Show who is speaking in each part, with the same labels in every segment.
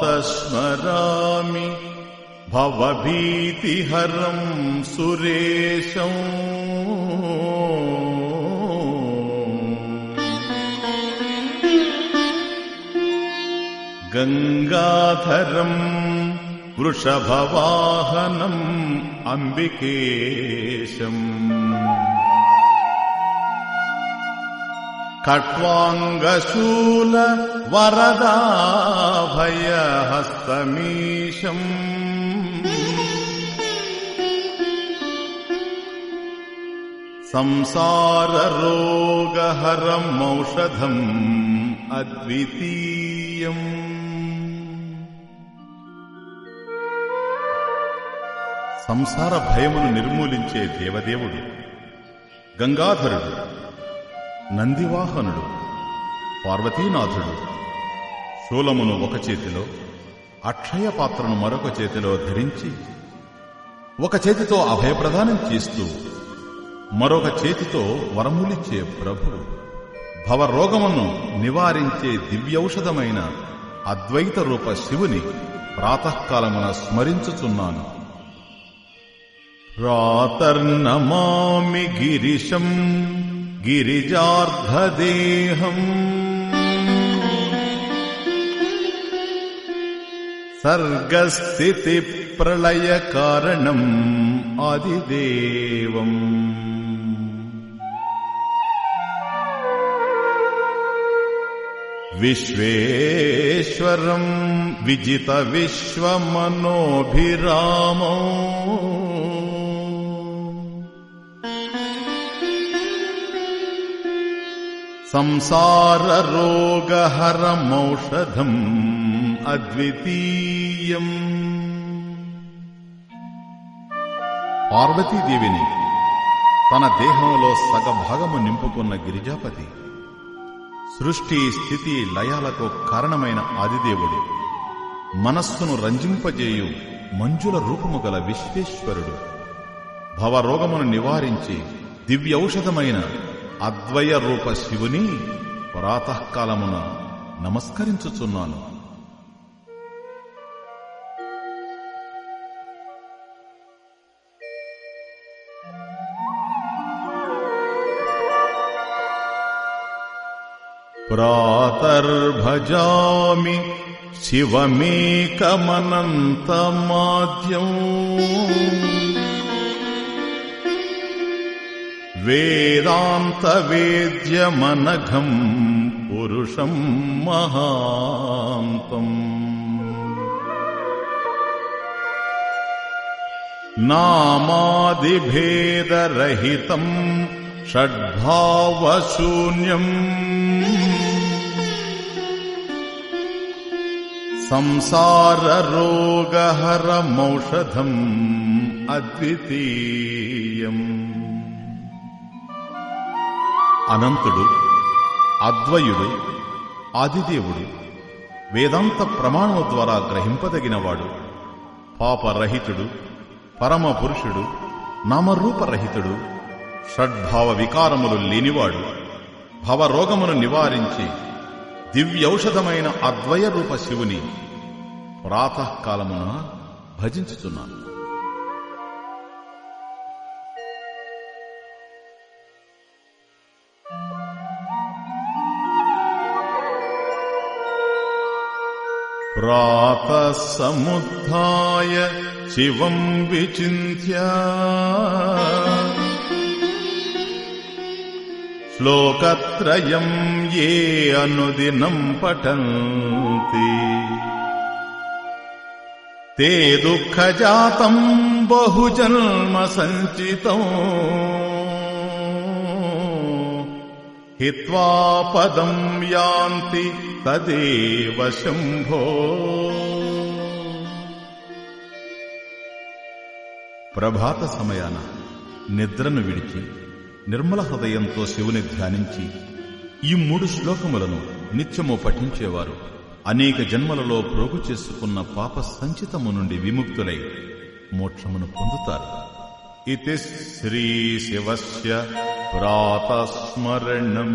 Speaker 1: प्रातस्मरामि भवभीतिहरम् सुरेशम् गङ्गाधरम् वृषभवाहनम् अम्बिकेशम् खट्वाङ्गशूल वरदाभयहस्तमीशम् संसाररोगहरमौषधम् अद्वितीयम् సంసార భయమును నిర్మూలించే దేవదేవుడు గంగాధరుడు నందివాహనుడు పార్వతీనాథుడు. శూలమును ఒక చేతిలో అక్షయ పాత్రను మరొక చేతిలో ధరించి ఒక చేతితో అభయప్రదానం చేస్తూ మరొక చేతితో వరములిచ్చే ప్రభువు భవరోగమును నివారించే దివ్యౌషధమైన అద్వైత రూప శివుని ప్రాతకాలమున స్మరించుచున్నాను. రాతర్నమామి గిరిశం గిరిజార్ధదేహం सर्गस्थितिप्रलयकारणम् आदिदेवम्। विश्वेश्वरम् विजितविश्वमनोभिरामौ। संसाररोगहरमौषधम् అద్వితీయం. పార్వతీదేవిని తన దేహంలో సగభాగము నింపుకున్న గిరిజాపతి సృష్టి స్థితి లయాలకు కారణమైన ఆదిదేవుడు మనస్సును రంజింపజేయు మంజుల రూపము గల విశ్వేశ్వరుడు. భవరోగమును నివారించి దివ్యౌషధమైన అద్వయ రూప శివుని ప్రాతకాలమున నమస్కరించుచున్నాను. प्रातर्भजामि शिवमेकमनन्तमाद्यम्। वेदान्तवेद्यमनघम् पुरुषम् महान्तम्। नामादिभेदरहितम् षड्भावशून्यम्। సంసారరోగహరమౌషధం అద్వితీయం అనంతుడు అద్వయుడు ఆదిదేవుడు వేదాంత ప్రమాణం ద్వారా గ్రహింపదగినవాడు పాపరహితుడు పరమ పురుషుడు నామరూపరహితుడు షడ్భావ వికారములు లేనివాడు భవరోగమును నివారించి దివ్యౌషధమైన అద్వయ రూప శివుని ప్రాతకాలమున భజించుచున్నాను प्रातः समुत्थाय शिवम् विचिन्त्य श्लोकत्रयम् ये अनुदिनम् पठन्ति ते दुःखजातम् बहुजन्म सञ्चितौ हित्वा पदम् यान्ति తదేవ శంభో ప్రభాత సమయాన నిద్రను విడిచి నిర్మల హృదయంతో శివుని ధ్యానించి ఈ మూడు శ్లోకములను నిత్యము పఠించేవారు అనేక జన్మలలో ప్రోగు చేసుకున్న పాప సంచితము నుండి విముక్తులై మోక్షమును పొందుతారు. ఇది శ్రీ శివస్య ప్రాతస్మరణం.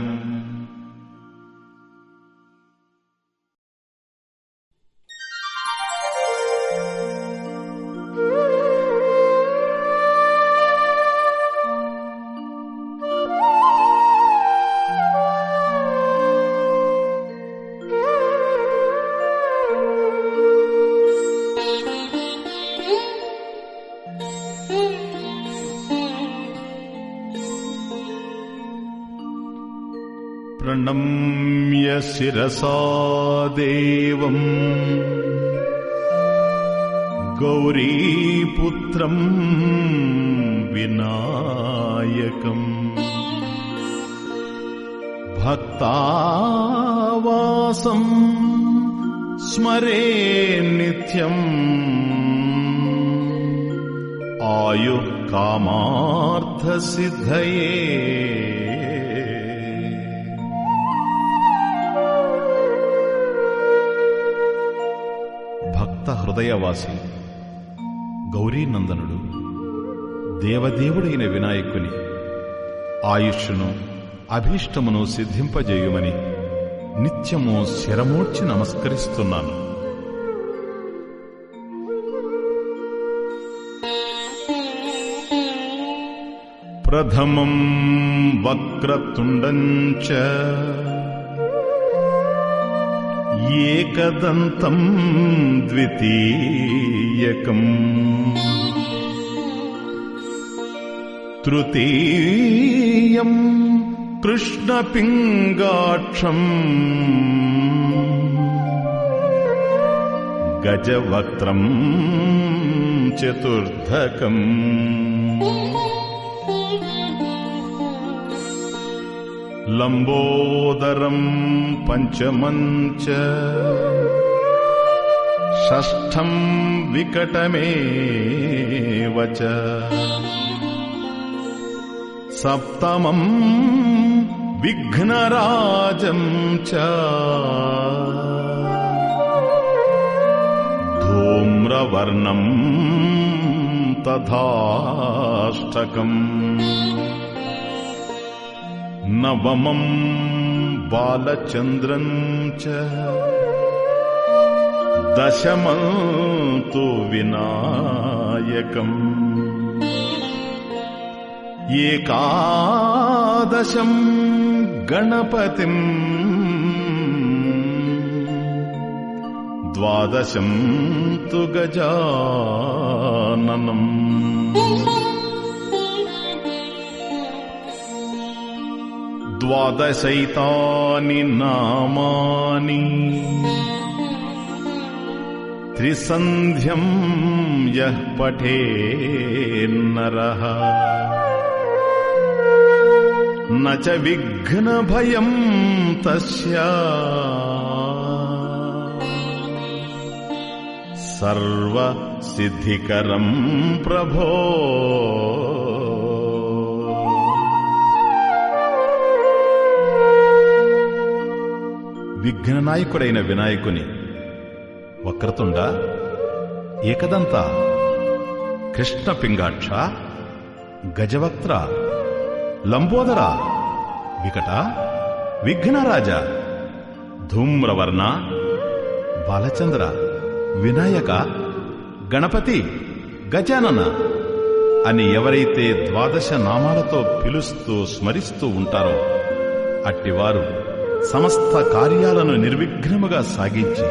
Speaker 1: शिरसा देवम् गौरीपुत्रम् विनायकम्। भक्तावासम् स्मरे नित्यम्। आयुः कामार्थसिद्धये హృదయవాసి గౌరీనందనుడు దేవదేవుడైన వినాయకుని ఆయుష్ను అభీష్టమును సిద్ధింపజేయుమని నిత్యము శిరమూర్చి నమస్కరిస్తున్నాను. ప్రథమం వక్రతుండంచ एकदन्तम् द्वितीयकम्। तृतीयम् कृष्णपिङ्गाक्षम्। गजवक्त्रम् चतुर्थकम्। लम्बोदरम् पञ्चमम् च षष्ठम् विकटमेव च। सप्तमम् विघ्नराजम् च। धूम्रवर्णम् तथाष्टकम्। నవమం బాలచంద్రం చ దశమం తు వినాయకం ఏకాదశం గణపతిం ద్వాదశం తు గజాననం द्वादशैतानि नामानि। त्रिसन्ध्यम् यः पठेन्नरः न च विघ्नभयम् तस्य। सर्वसिद्धिकरम् प्रभो విఘ్ననాయకుడైన వినాయకుని. వక్రతుండ ఏకదంత కృష్ణ పింగాక్ష గజవక్త్ర లంబోదర వికట విఘ్నరాజ ధూమ్రవర్ణ బాలచంద్ర వినాయక గణపతి గజానన అని ఎవరైతే ద్వాదశ నామాలతో పిలుస్తూ స్మరిస్తూ ఉంటారో అట్టివారు సమస్త కార్యాలను నిర్విఘ్నముగా సాగించి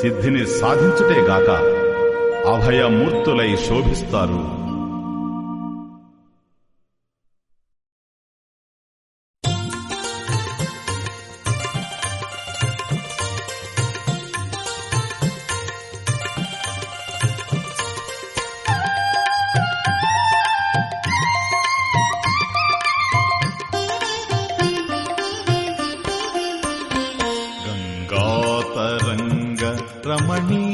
Speaker 1: సిద్ధిని సాధించుటేగాక అభయమూర్తులై శోభిస్తారు. ரமணி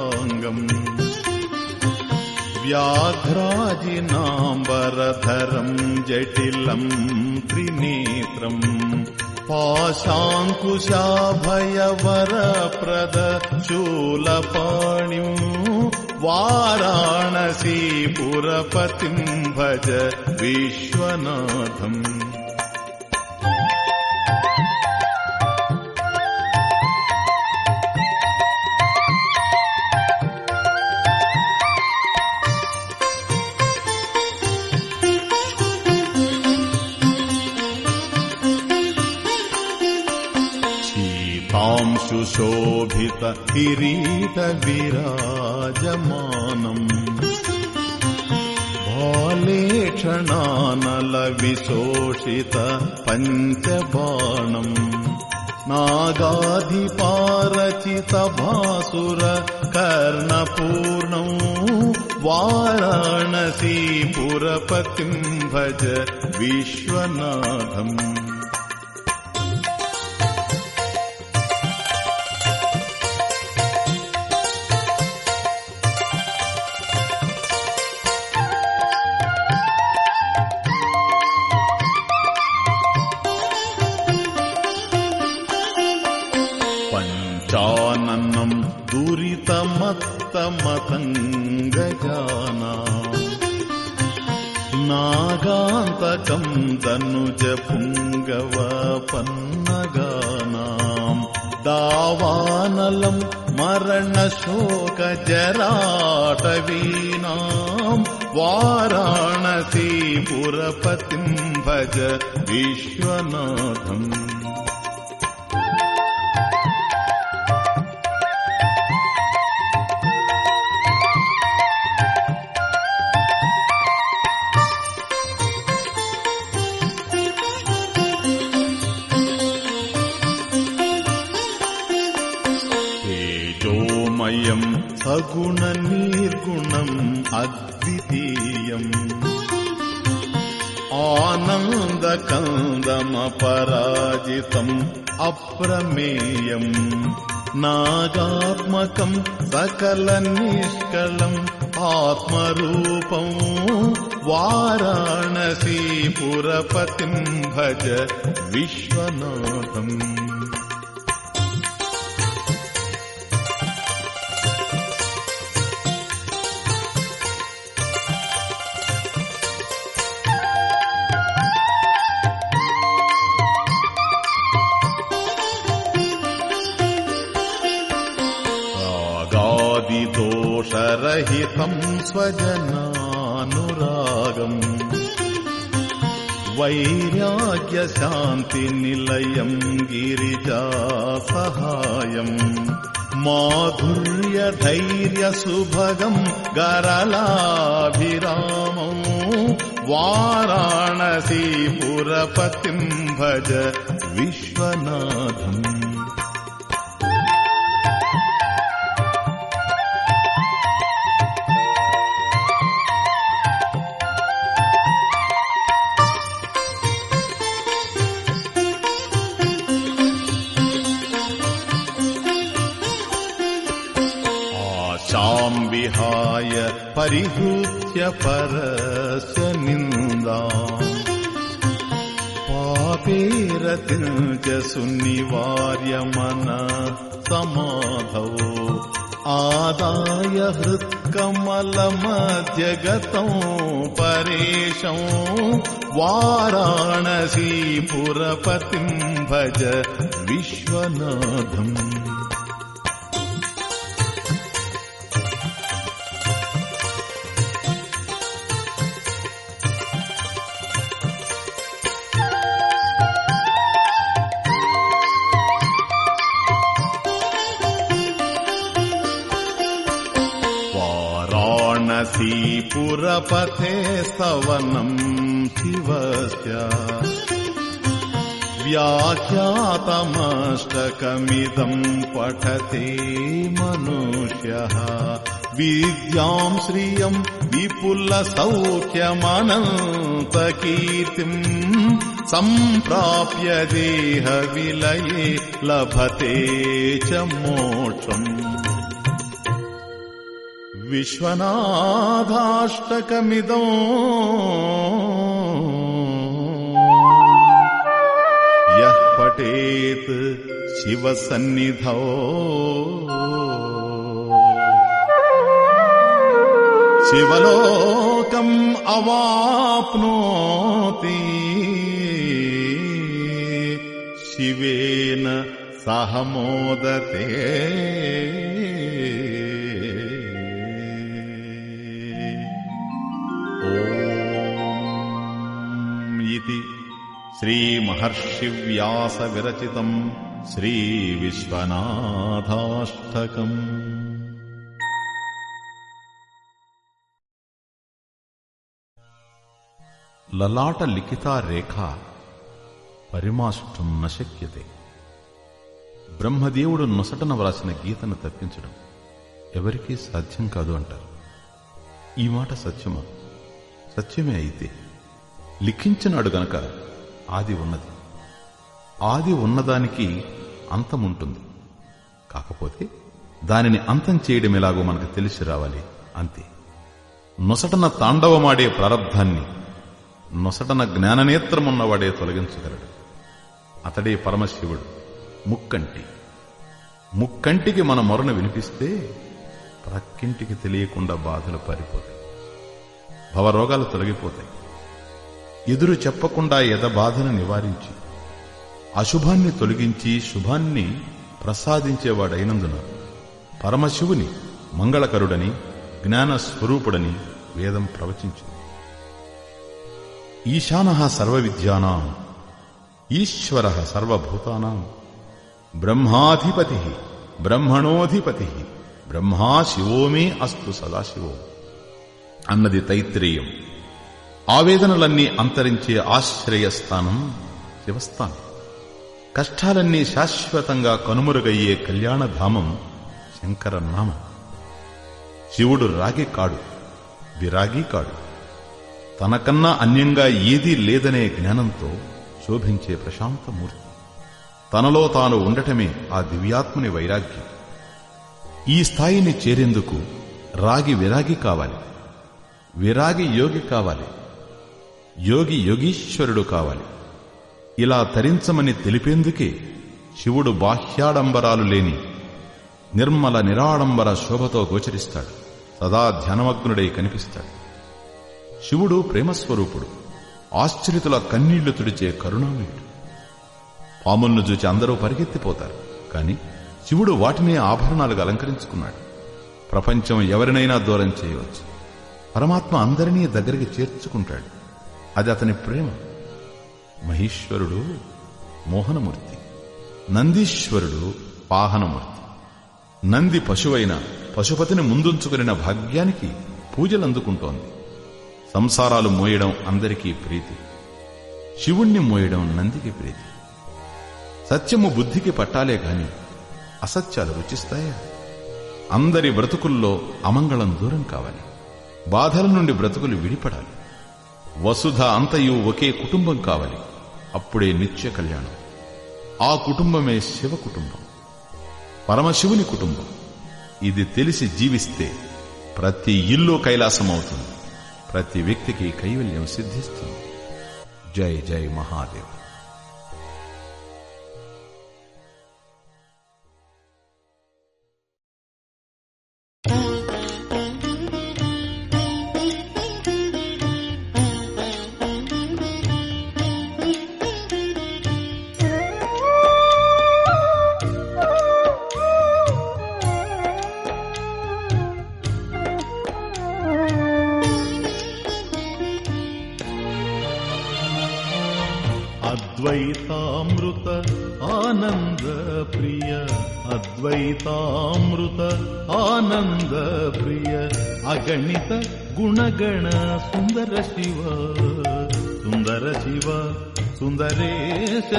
Speaker 1: भूषणाभूषिताङ्गम् व्याघ्राजिनाम्बरधरम् जटिलम् त्रिनेत्रम् पाशाङ्कुशाभयवरप्रद शूलपाणिम् वाराणसीपुरपतिम् भज विश्वनाथम् शोभित किरीट विराजमानम्। बालेक्षणानलविशोषित पञ्चबाणम्। नागाधिपारचित भासुर कर्णपूर्णौ वाराणसीपुरपतिम् भज विश्वनाथम् दावानलम् मरणशोकजराटवीनाम् वाराणसीपुरपतिम् भज विश्वनाथम् सगुणनिर्गुणम् अद्वितीयम्। आनन्दकन्दमपराजितम् अप्रमेयम्। नागात्मकम् सकलनिष्कलम् आत्मरूपम् वाराणसीपुरपतिम् भज विश्वनाथम् रहितम् स्वजनानुरागम् वैराग्यशान्तिनिलयम् गिरिजासहायम्। माधुर्यधैर्यसुभगम् गरलाभिरामम्। वाराणसीपुरपतिम् भज विश्वनाथम् परिहृत्य परस्य निन्दा। पापेरतिञ्च सुनिवार्यमन समाधौ। आदाय हृत्कमलमध्यगतौ परेशौ। वाराणसीपुरपतिम् भज विश्वनाथम् स्तवनम् शिवस्य। व्याख्यातमष्टकमिदम् पठते मनुष्यः। विद्याम् श्रियम् विपुलसौख्यमनन्तकीर्तिम् सम्प्राप्य देहविलये लभते च मोक्षम् विश्वनाथाष्टकमिदो। यः पठेत् शिवसन्निधौ। शिवलोकम् अवाप्नोति। शिवेन सह मोदते श्रीमहर्षिव्यासविरचितम् श्रीविश्वनाथाष्टकम् లలాట లిఖితా రేఖ పరిమాష్టం నశక్యతే బ్రహ్మదేవుడు నొసటన వ్రాసిన గీతను తప్పించడం ఎవరికీ సాధ్యం కాదు అంటారు ఈ మాట సత్యమా సత్యమే అయితే లిఖించినాడు గనక ఆది ఉన్నది. ఆది ఉన్నదానికి అంతముంటుంది. కాకపోతే దానిని అంతం చేయడం ఎలాగో మనకు తెలిసి రావాలి అంతే. నొసటన తాండవమాడే ప్రారంధాన్ని నొసటన జ్ఞాననేత్రమున్నవాడే తొలగించగలడు. అతడే పరమశివుడు ముక్కంటి. ముక్కంటికి మన మొరను వినిపిస్తే ప్రక్కింటికి తెలియకుండా బాధలు పారిపోతాయి. భవరోగాలు తొలగిపోతాయి. ఎదురు చెప్పకుండా ఎదబాధను నివారించి అశుభాన్ని తొలగించి శుభాన్ని ప్రసాదించేవాడైనందున పరమశివుని మంగళకరుడని జ్ఞానస్వరూపుడని వేదం ప్రవచించింది. ఈశాన సర్వవిద్యానాం ఈశ్వర సర్వభూతానాం బ్రహ్మాధిపతి బ్రహ్మణోధిపతి బ్రహ్మా శివోమే అస్తు సదాశివో అన్నది తైత్రేయం. ఆవేదనలన్నీ అంతరించే ఆశ్రయస్థానం శివస్థానం. కష్టాలన్నీ శాశ్వతంగా కనుమరుగయ్యే కళ్యాణధామం శంకరనామం. శివుడు రాగి కాడు విరాగి కాడు. తనకన్నా అన్యంగా ఏదీ లేదనే జ్ఞానంతో శోభించే ప్రశాంతమూర్తి. తనలో తాను ఉండటమే ఆ దివ్యాత్ముని వైరాగ్యం. ఈ స్థాయిని చేరేందుకు రాగి విరాగి కావాలి. విరాగి యోగి కావాలి. యోగి యోగీశ్వరుడు కావాలి. ఇలా తరించమని తెలిపేందుకే శివుడు బాహ్యాడంబరాలు లేని నిర్మల నిరాడంబర శోభతో గోచరిస్తాడు. సదా ధ్యానమగ్నుడై కనిపిస్తాడు. శివుడు ప్రేమస్వరూపుడు. ఆశ్చర్యతుల కన్నీళ్ళు తుడిచే కరుణామయుడు. పాములను చూచి అందరూ పరిగెత్తిపోతారు. కాని శివుడు వాటినే ఆభరణాలుగా అలంకరించుకున్నాడు. ప్రపంచం ఎవరినైనా దూరం చేయవచ్చు. పరమాత్మ అందరినీ దగ్గరికి చేర్చుకుంటాడు. అది అతని ప్రేమ. మహేశ్వరుడు మోహనమూర్తి. నందీశ్వరుడు పాహనమూర్తి. నంది పశువైన పశుపతిని ముందుంచుకునిన భాగ్యానికి పూజలందుకుంటోంది. సంసారాలు మోయడం అందరికీ ప్రీతి. శివుణ్ణి మోయడం నందికి ప్రీతి. సత్యము బుద్ధికి పట్టాలే గాని అసత్యాలు రుచిస్తాయా? అందరి బ్రతుకుల్లో అమంగళం దూరం కావాలి. బాధల నుండి బ్రతుకులు విడిపడాలి. వసుధ అంతయు ఒకే కుటుంబం కావాలి. అప్పుడే నిత్య కళ్యాణం. ఆ కుటుంబమే శివ కుటుంబం. పరమశివుని కుటుంబం. ఇది తెలిసి జీవిస్తే ప్రతి ఇల్లు కైలాసం అవుతుంది ప్రతి వ్యక్తికి కైవల్యం సిద్ధిస్తుంది. జై జై మహాదేవ్.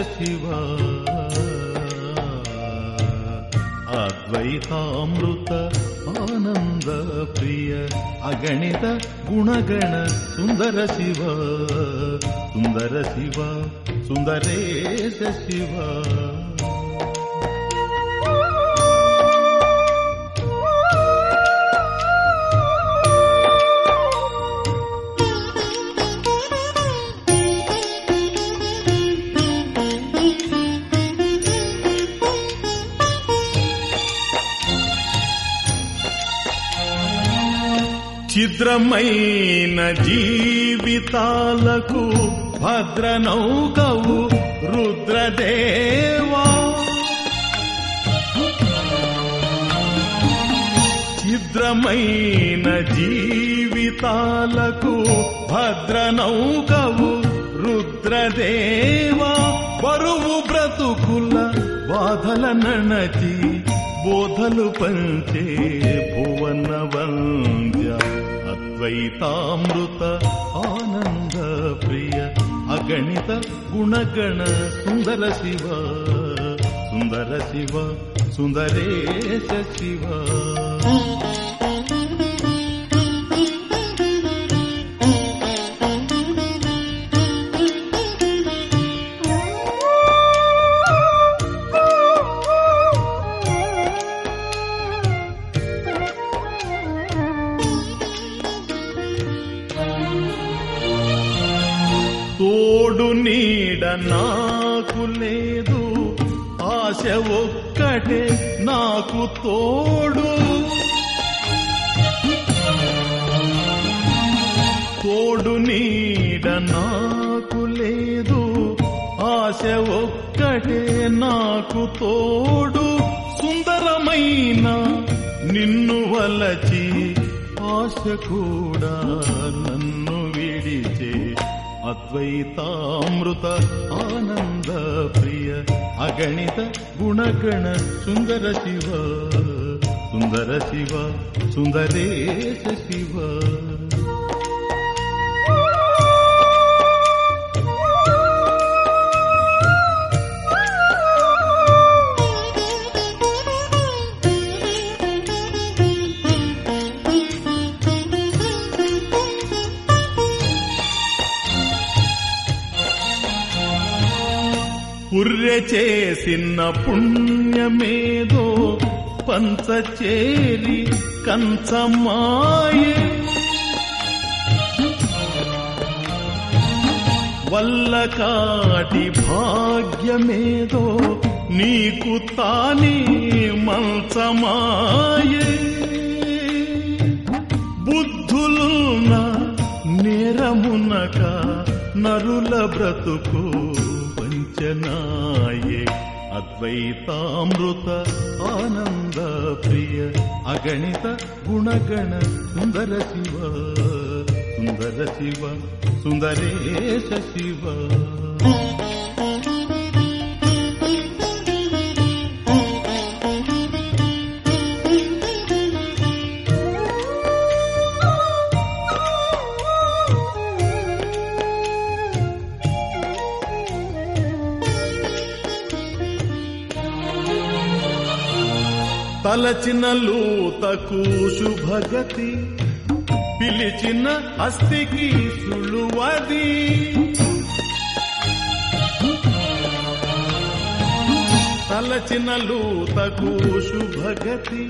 Speaker 1: శివా. అద్వైతామృత ఆనంద ప్రియ అగణిత గుణగణ సుందర శివ. సుందర శివ సుందరేశ శివా. शिव చిద్రమైన జీవితాలకు భద్రనౌకవు రుద్రదేవా. చిద్రమైన జీవితాలకు భద్రనౌకవు రుద్రదేవా. బరువు బ్రతుకుల బాధల నణచి బోధలు పంచే భువన వంద్య ैतामृत आनन्द प्रिय अगणित गुणगण सुन्दर शिव सुन्दर शिव सुन्दरेश शिव। నాకు లేదు. ఆశ ఒక్కటే నాకు తోడు. తోడు నీడ నాకు లేదు. ఆశ ఒక్కటే నాకు తోడు. సుందరమైన నిన్ను వలచి ఆశ కూడా నన్ను అద్వైతామృత ఆనంద ప్రియ అగణిత గుణగణ సుందర శివ సుందర శివ సుందరేశ శివ పుర్రె చేసిన పుణ్యమేదో పంచచేరి కంచమాయే. వల్ల కాటి భాగ్యమేదో నీకు తానే మంచమాయే. బుద్ధులున్న నేరమునక నరుల బ్రతుకు नाये अद्वैतामृत आनन्द प्रिय अगणित गुणगण सुन्दर शिव सुन्दर शिव सुन्दरेश शिव తలచిన లూతకు శుభగతి పిలిచిన అస్థికి సులువది తలచిన లూతకు శుభగతి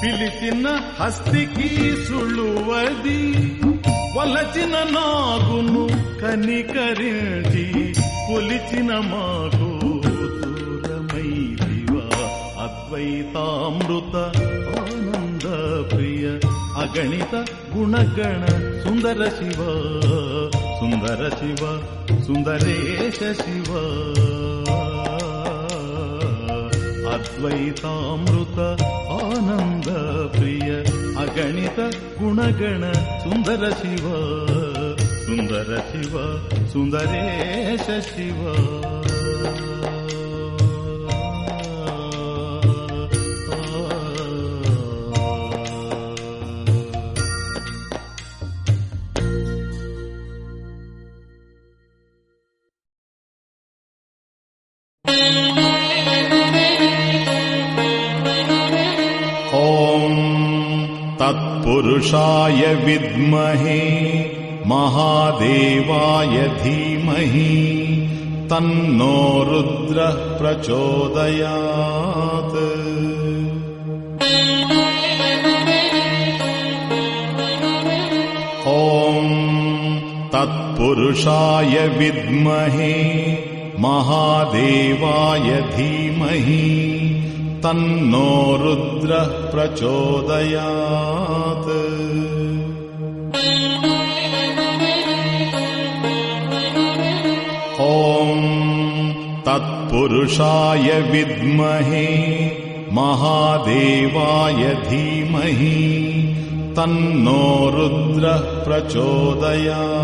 Speaker 1: పిలిచిన హస్తికి సులువది వలచిన నాగును కనికరించి కొలిచిన మాకు ಸಹಿತಾಮೃತ ಆನಂದ ಪ್ರಿಯ ಅಗಣಿತ ಗುಣಗಣ ಸುಂದರ ಶಿವ ಸುಂದರ ಶಿವ ಸುಂದರೇಶ ಶಿವ ಅದ್ವೈತಾಮೃತ ಆನಂದ ಪ್ರಿಯ ಅಗಣಿತ ಗುಣಗಣ ಸುಂದರ ಶಿವ ಸುಂದರ ಶಿವ ಸುಂದರೇಶ ಶಿವ तत्पुरुषाय विद्महे महादेवाय धीमहि तन्नो रुद्रः प्रचोदयात्। ॐ तत्पुरुषाय विद्महे महादेवाय धीमहि तन्नो रुद्रः प्रचोदयात् ॐ तत्पुरुषाय विद्महे महादेवाय धीमहि तन्नो रुद्रः प्रचोदयात्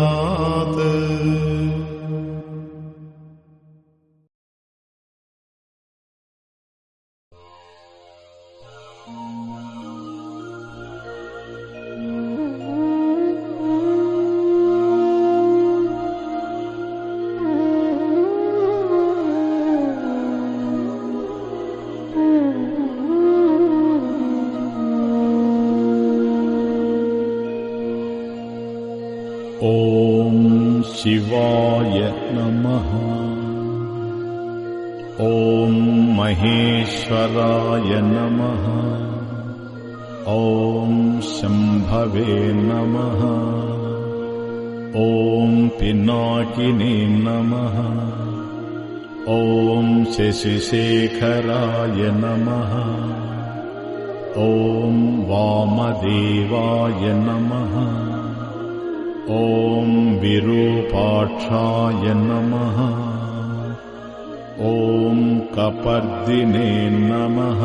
Speaker 1: शशिशेखराय नमः। ॐ वामदेवाय नमः। ॐ विरूपाक्षाय नमः। ॐ कपर्दिने नमः।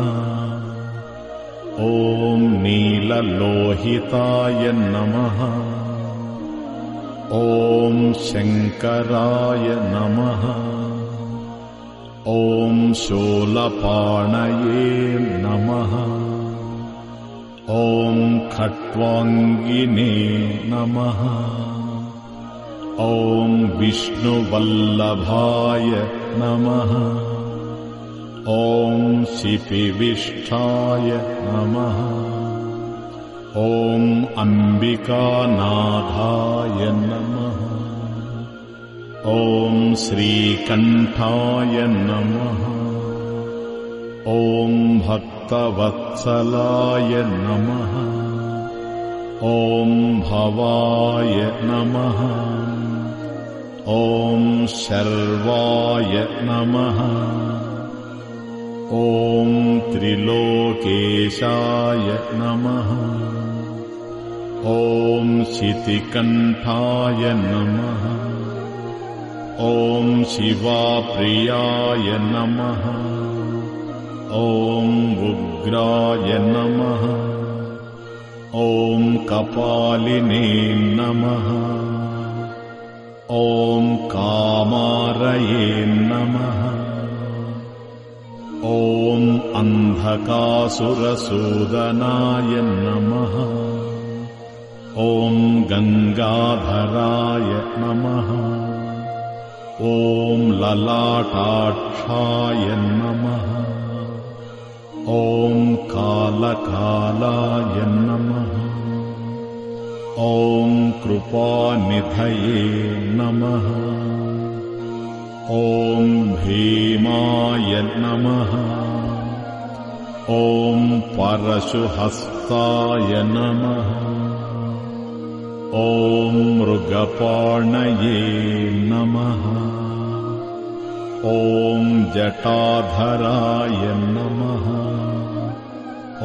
Speaker 1: ॐ नीललोहिताय नमः। ॐ शङ्कराय नमः ॐ शोलपाणये नमः। ॐ खट्वाङ्गिने नमः। ॐ विष्णुवल्लभाय नमः। ॐ शिपिविष्ठाय नमः। ॐ अम्बिकानाथाय नमः ॐ श्रीकण्ठाय नमः। ॐ भक्तवत्सलाय नमः। ॐ भवाय नमः। ॐ शर्वाय नमः। ॐ त्रिलोकेशाय नमः। ॐ शितिकण्ठाय नमः ॐ शिवाप्रियाय नमः। ॐ उग्राय नमः। ॐ कपालिने नमः। ॐ कामारये नमः। ॐ अन्धकासुरसूदनाय नमः। ॐ गङ्गाधराय नमः ॐ ललाटाक्षाय नमः। ॐ कालकालाय नमः। ॐ कृपानिधये नमः। ॐ भीमाय नमः। ॐ परशुहस्ताय नमः ॐ मृगपाणये नमः। ॐ जटाधराय नमः।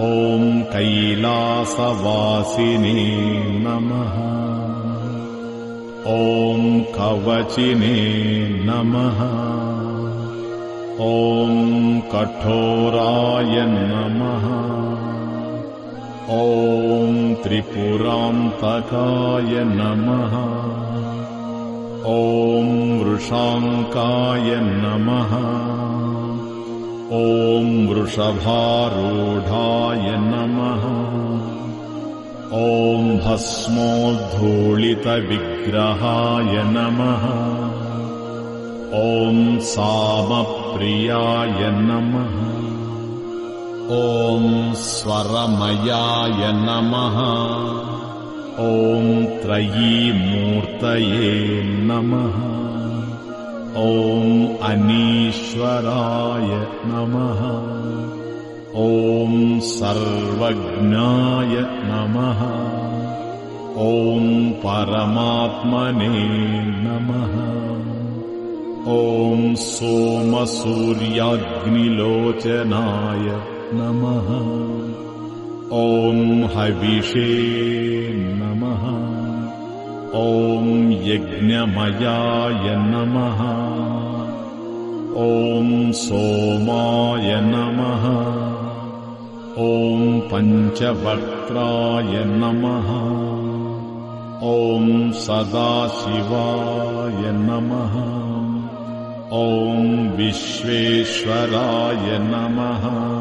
Speaker 1: ॐ कैलासवासिने नमः। ॐ कवचिने नमः। ॐ कठोराय नमः ॐ त्रिपुरान्तकाय नमः। ॐ वृषाङ्काय नमः। ॐ वृषभारूढाय नमः। ॐ भस्मोद्धूलितविग्रहाय नमः। ॐ सामप्रियाय नमः ॐ स्वरमयाय नमः। ॐ त्रयीमूर्तये नमः। ॐ अनीश्वराय नमः। ॐ सर्वज्ञाय नमः। ॐ परमात्मने नमः। ॐ सोमसूर्याग्निलोचनाय नमः। ॐ हविषे नमः। ॐ यज्ञमयाय नमः। ॐ सोमाय नमः। ॐ पञ्चवक्त्राय नमः। ॐ सदाशिवाय नमः। ॐ विश्वेश्वराय नमः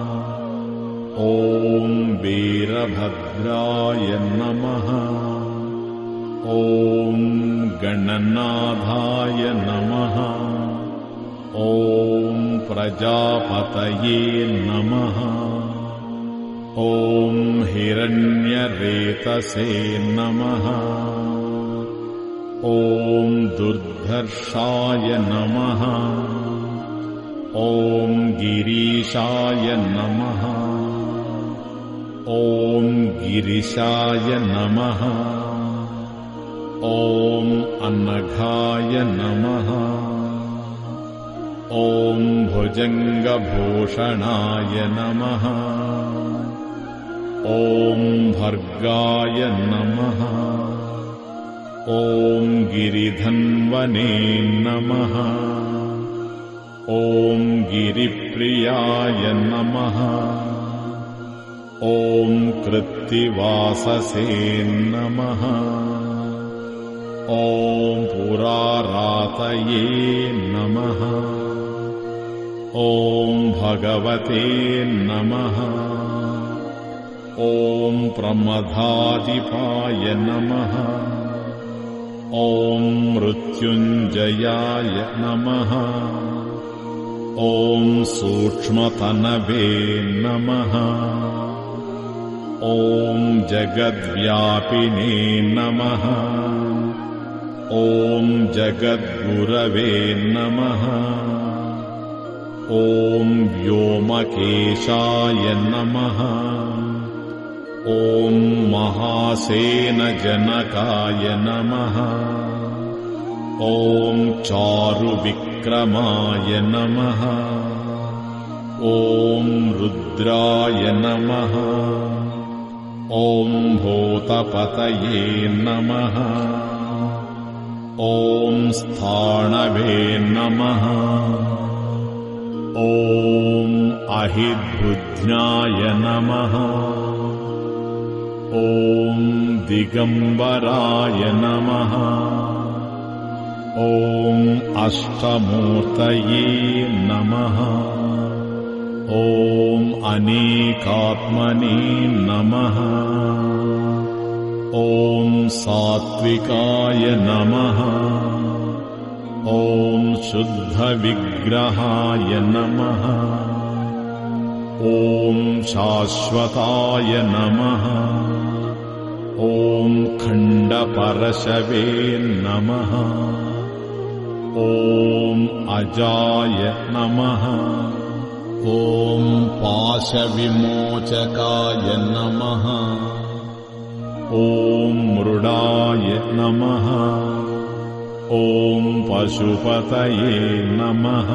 Speaker 1: ॐ वीरभद्राय नमः। ॐ गणनाथाय नमः। ॐ प्रजापतये नमः। ॐ हिरण्यरेतसे नमः। ॐ दुर्धर्षाय नमः। ॐ गिरीशाय नमः ॐ गिरिशाय नमः। ॐ अनघाय नमः। ॐ भुजङ्गभूषणाय नमः। ॐ भर्गाय नमः। ॐ गिरिधन्वने नमः। ॐ गिरिप्रियाय नमः ॐ कृत्तिवाससे नमः। ॐ पुरारातये नमः। ॐ भगवते नमः। ॐ प्रमदादिपाय नमः। ॐ मृत्युञ्जयाय नमः। ॐ सूक्ष्मतनवे नमः ॐ जगद्व्यापिने नमः। ॐ जगद्गुरवे नमः। ॐ व्योमकेशाय नमः। ॐ महासेनजनकाय नमः। ॐ चारुविक्रमाय नमः। ॐ रुद्राय नमः ॐ भूतपतये नमः। ॐ स्थाणवे नमः। ॐ अहिद्बुध्नाय नमः। ॐ दिगम्बराय नमः। ॐ अष्टमूर्तये नमः ॐ अनेकात्मने नमः। ॐ सात्विकाय नमः। ॐ शुद्धविग्रहाय नमः। ॐ शाश्वताय नमः। ॐ खण्डपरशवे नमः। ॐ अजाय नमः ॐ पाशविमोचकाय नमः। ॐ मृडाय नमः। ॐ पशुपतये नमः।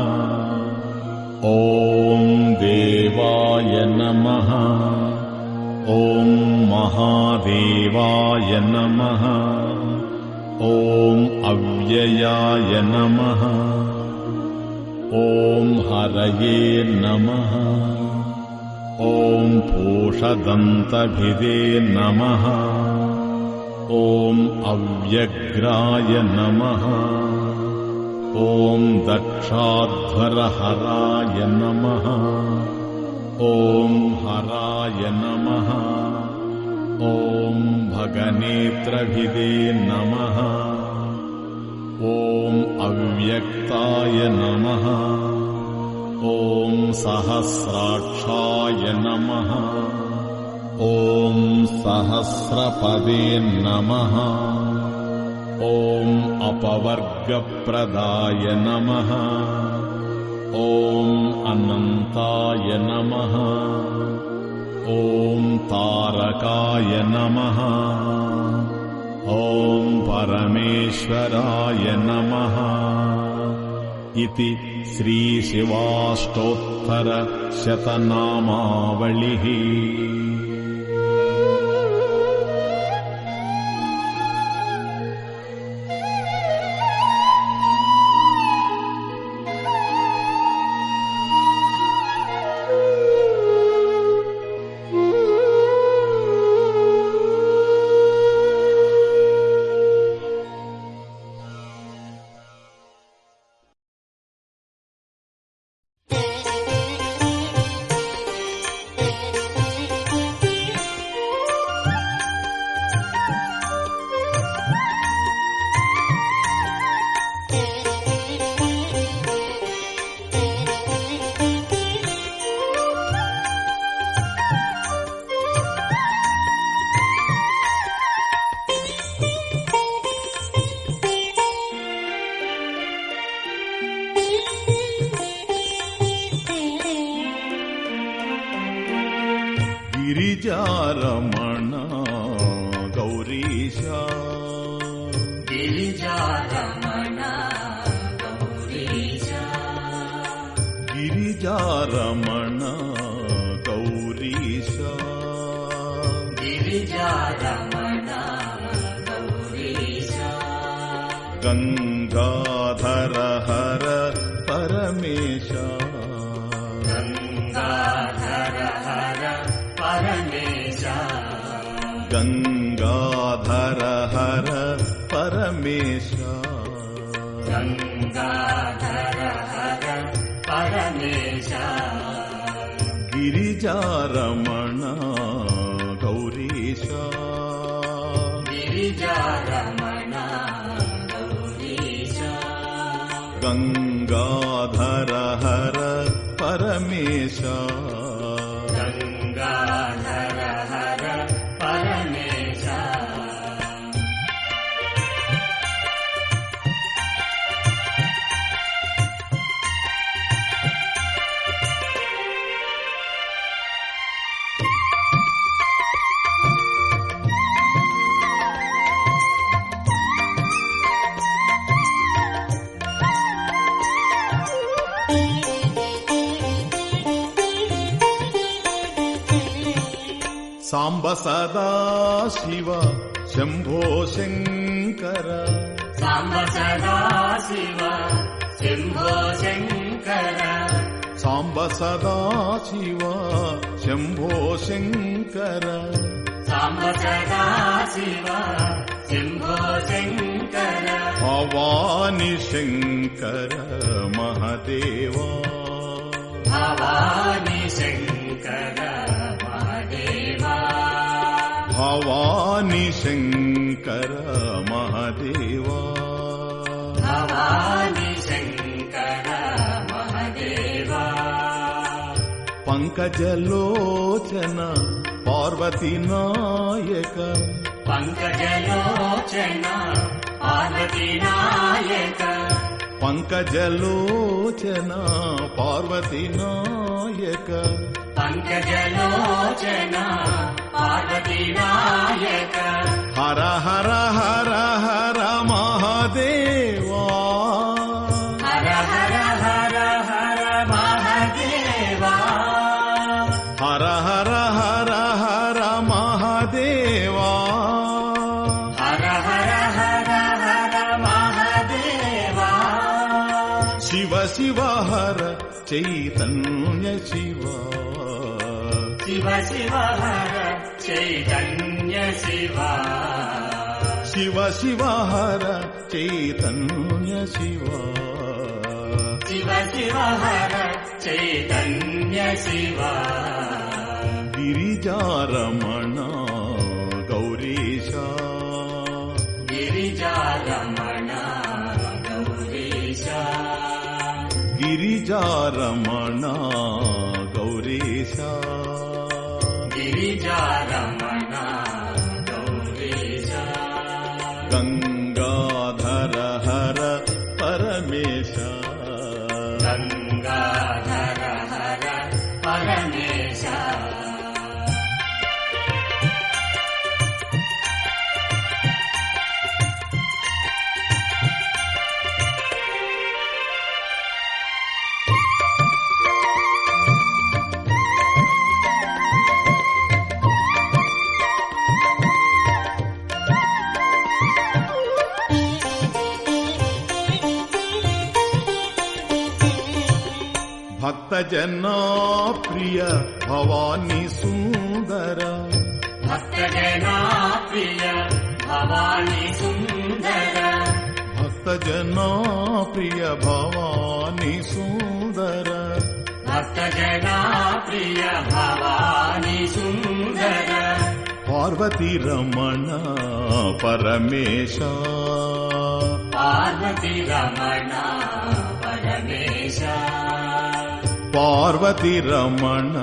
Speaker 1: ॐ देवाय नमः। ॐ महादेवाय नमः। ॐ अव्ययाय नमः ॐ हरये नमः। ॐ पूषदन्तभिदे नमः। ॐ अव्यग्राय नमः। ॐ दक्षाध्वरहराय नमः। ॐ हराय नमः। ॐ भगनेत्रभिदे नमः ॐ अव्यक्ताय नमः। ॐ सहस्राक्षाय नमः। ॐ सहस्रपदे नमः। ॐ अपवर्गप्रदाय नमः। ॐ अनन्ताय नमः। ॐ तारकाय नमः ॐ परमेश्वराय नमः इति श्रीशिवाष्टोत्तरशतनामावलिः गङ्गाधर हर परमेश।
Speaker 2: गङ्गाधर हर
Speaker 1: सदा शिव शम्भो शङ्कर
Speaker 2: साम्ब सदा शिव शम्भो शङ्कर
Speaker 1: साम्ब सदा शिव शम्भो शङ्कर
Speaker 2: साम्ब सदा शिव शम्भो शङ्कर
Speaker 1: भवानि शङ्कर महदेवा।
Speaker 2: भवानि शङ्कर భవాని
Speaker 1: శంకర మహదేవా భవాని శంకర మహదేవా
Speaker 2: పంకజలోచన పార్వతి నాయక పంకజలోచన పార్వతి
Speaker 1: నాయక పంకజలోచన పార్వతి నాయక. పంకజలోచన
Speaker 2: పార్వతి నాయక. హర హర హర
Speaker 1: शिव शिवार चैतन्य शिवा।
Speaker 2: शिव शिवार चेतन्य शिवा।
Speaker 1: गिरिजारमण गौरेश।
Speaker 2: गिरिजारमणा गौरेश।
Speaker 1: गिरिजारमण जना प्रिय भवानी सुन्दर।
Speaker 2: भक्तजना प्रिय भवानी सुन्दर।
Speaker 1: भक्तजना प्रिय भवानी सुन्दर।
Speaker 2: भक्तजना प्रिय भवानी सुन्दर। पार्वती रमण परमेश। पार्वती रमण
Speaker 1: పార్వతి రమణ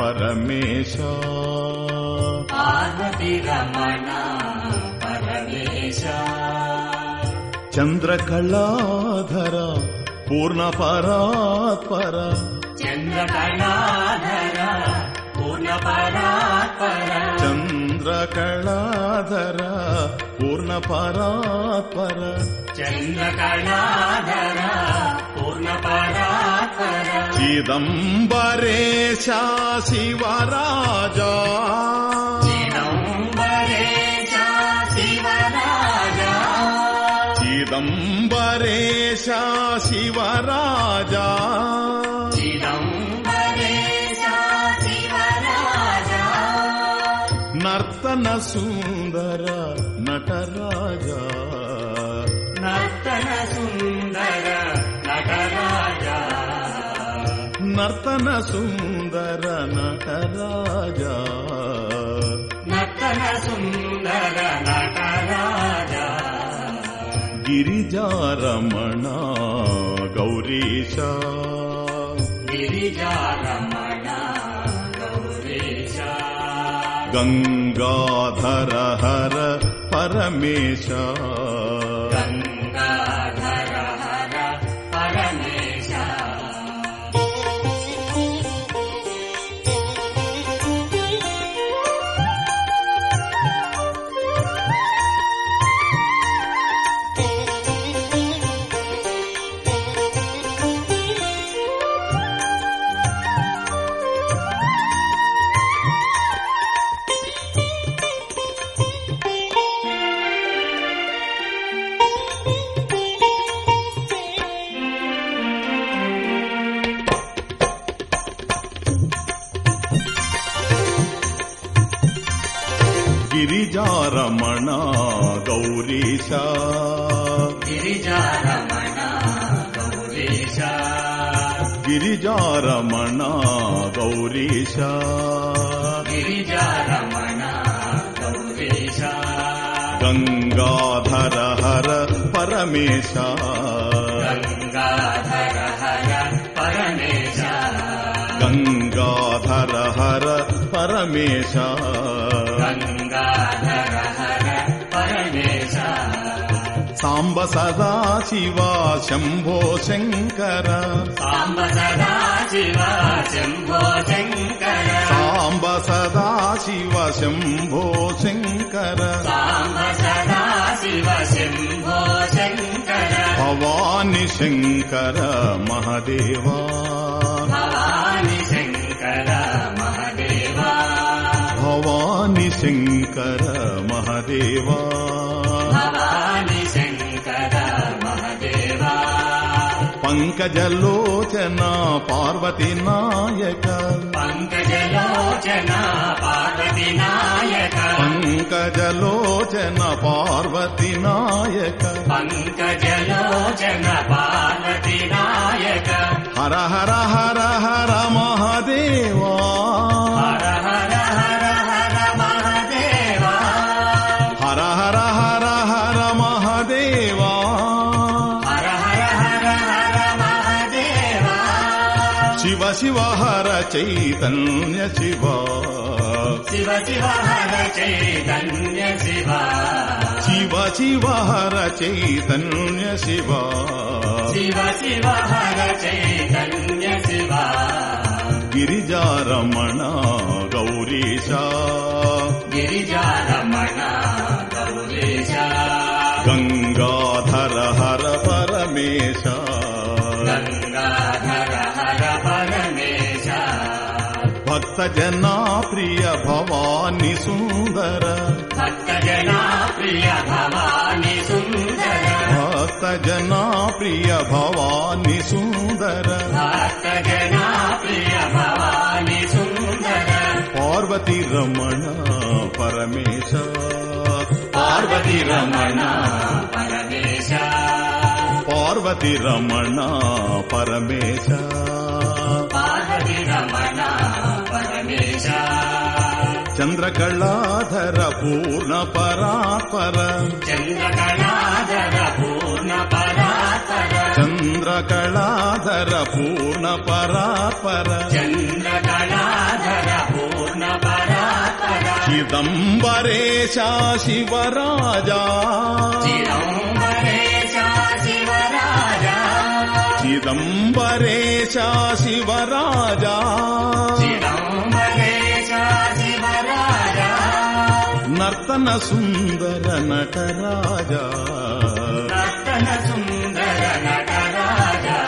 Speaker 2: పరమేశ. పార్వతి
Speaker 1: రమణ పరమేశ. చంద్రకళాధర
Speaker 2: పూర్ణ పరాత్పర
Speaker 1: చంద్రకళాధర పూర్ణ
Speaker 2: పరాత్పర చంద్రకళాధర
Speaker 1: పూర్ణ పరాత్పర
Speaker 2: చంద్రకళాధర చిదంబరేశ
Speaker 1: శివరాజా చిదంబరేశ శివరాజా
Speaker 2: నర్తన సుందర నటరాజ
Speaker 1: तन सुन्दरन राजा
Speaker 2: नर्तन सुन्दर गिरिजा
Speaker 1: रमण गौरीशा।
Speaker 2: गिरिजारमण गौरेश। गङ्गाधर हर परमेश। गिरिजारमण गौरीशा। गंगाधर हर परमेश। गंगाधर हर परमेश।
Speaker 1: हर परमेश।
Speaker 2: अम्ब सदा शिवा
Speaker 1: शंभो शंकर
Speaker 2: सांब सदा शिवा
Speaker 1: शिव शंभो शंकर
Speaker 2: भवानी शंकर महादेवा भवानी शंकर महादेवा पङ्कजलोचना
Speaker 1: पार्वतीनायक
Speaker 2: पङ्कजलोचना
Speaker 1: पार्वतीनायक पङ्कजलोचन पार्वतीनायक पङ्कजलोचन पार्वतीनायक
Speaker 2: हर हर हर हर महादेवा
Speaker 1: शिव शिव हर चैतन्य शिव।
Speaker 2: शिव शिव हर चैतन्य शिवा।
Speaker 1: शिव शिव हर चैतन्य शिव।
Speaker 2: शिव शिव हर चैतन्य शिवा।
Speaker 1: गिरिजारमण गौरीश।
Speaker 2: गिरिजारमण
Speaker 1: भक्तजना प्रिय भवानी सुन्दर।
Speaker 2: भक्तजना प्रिय भवानि सुन्दर।
Speaker 1: भक्तजना प्रिय भवानी सुन्दर।
Speaker 2: भक्तजना प्रिय भवानि सुन्दर।
Speaker 1: पार्वती रमण परमेश।
Speaker 2: पार्वती रमण परमेश।
Speaker 1: पार्वती रमण परमेश।
Speaker 2: पार्वती रमण
Speaker 1: చంద్ర
Speaker 2: కళాధర పూర్ణ పరాపర
Speaker 1: చంద్ర కళాధర
Speaker 2: పూర్ణ పరాపర
Speaker 1: చిదంబరేశ శివరాజా
Speaker 2: చిదంబరేశ శివరాజా
Speaker 1: చిదంబరేశ శివరాజా నర్తన
Speaker 2: సుందర నటరాజా. నర్తన
Speaker 1: సుందర నటరాజా.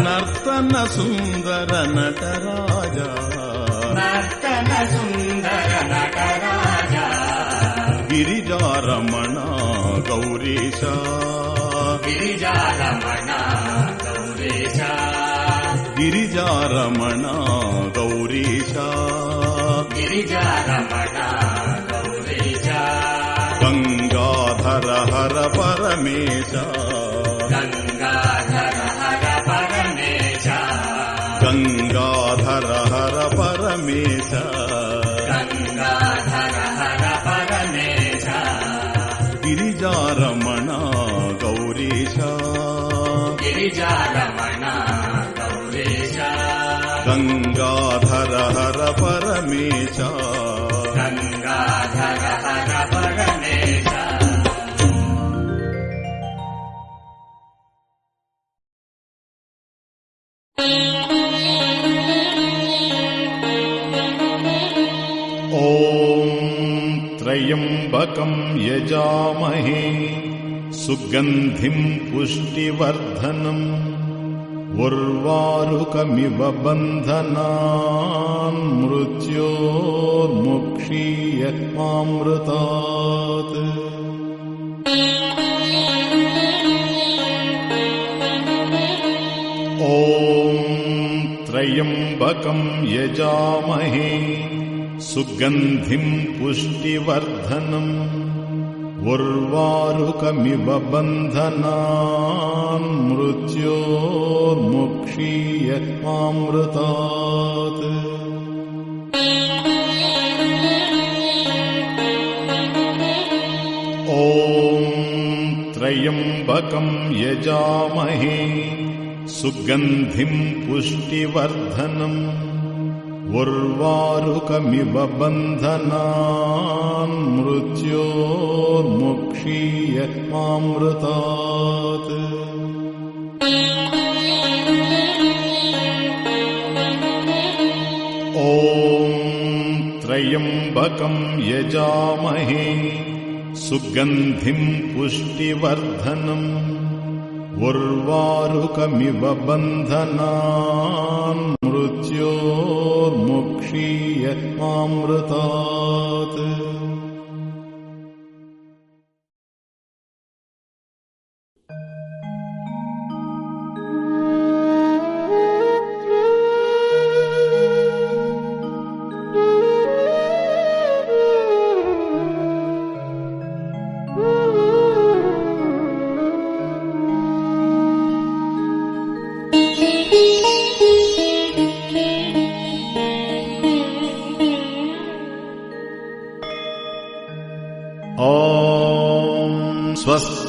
Speaker 1: నర్తన
Speaker 2: సుందర నటరాజా. నర్తన
Speaker 1: సుందర నటరాజా.
Speaker 2: గిరిజారమణ గౌరీశ.
Speaker 1: గిరిజారమణ గౌరీశ.
Speaker 2: గిరిజారమణ గౌరీశ.
Speaker 1: గిరిజారమణ हर परमेश
Speaker 2: गङ्गाधर हर परमेश
Speaker 1: गङ्गाधर हर परमेश
Speaker 2: गङ्गाधर हर परमेश
Speaker 1: गिरिजारमण गौरीश
Speaker 2: गिरिजारमण गौरीश
Speaker 1: गङ्गाधर हर त्र्यम्बकम् यजामहे सुगन्धिम् पुष्टिवर्धनम् उर्वारुकमिव बन्धनान् मृत्योर्मुक्षीय मामृतात्। ॐ त्र्यम्बकम् यजामहे सुगन्धिम् पुष्टिवर्धनम् उर्वारुकमिव बन्धनान् मृत्योर्मुक्षीय मामृतात् ॐ त्र्यम्बकम् यजामहे सुगन्धिम् पुष्टिवर्धनम् उर्वारुकमिव बन्धनान् मृत्योर्मुक्षीय मामृतात्। ॐ त्र्यम्बकम् यजामहे सुगन्धिम् पुष्टिवर्धनम्। उर्वारुकमिव बन्धनान् amrtat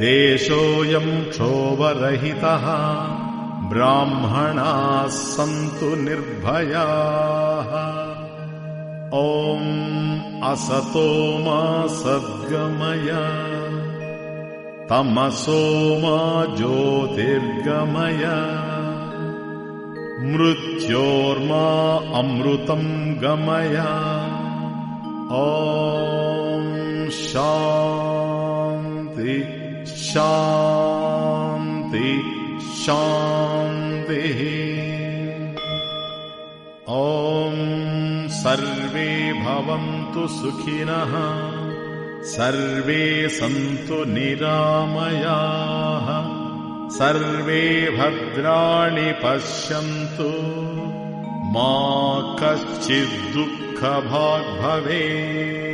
Speaker 1: देशोऽयम् क्षोभरहितः ब्राह्मणाः सन्तु निर्भयाः। ॐ असतो मा सद्गमय। तमसो मा ज्योतिर्गमय। मृत्योर्मा अमृतम् गमय। ॐ शान्ति शान्ति शान्तिः। ॐ सर्वे भवन्तु सुखिनः सर्वे सन्तु निरामयाः सर्वे भद्राणि पश्यन्तु। मा कश्चिद्दुःखभाग् भवेत्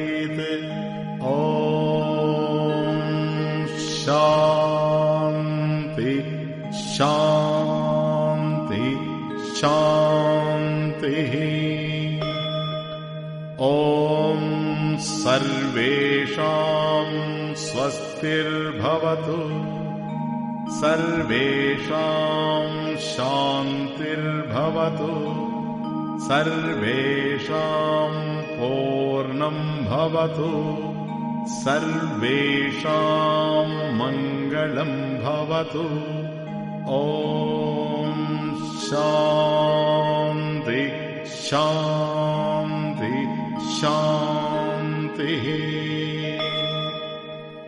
Speaker 1: सर्वेषाम् स्वस्तिर्भवतु। सर्वेषाम् शान्तिर्भवतु। सर्वेषाम् पूर्णम् भवतु। सर्वेषाम् मङ्गलम् भवतु। ॐ शान्ति शान्ति शान्तिः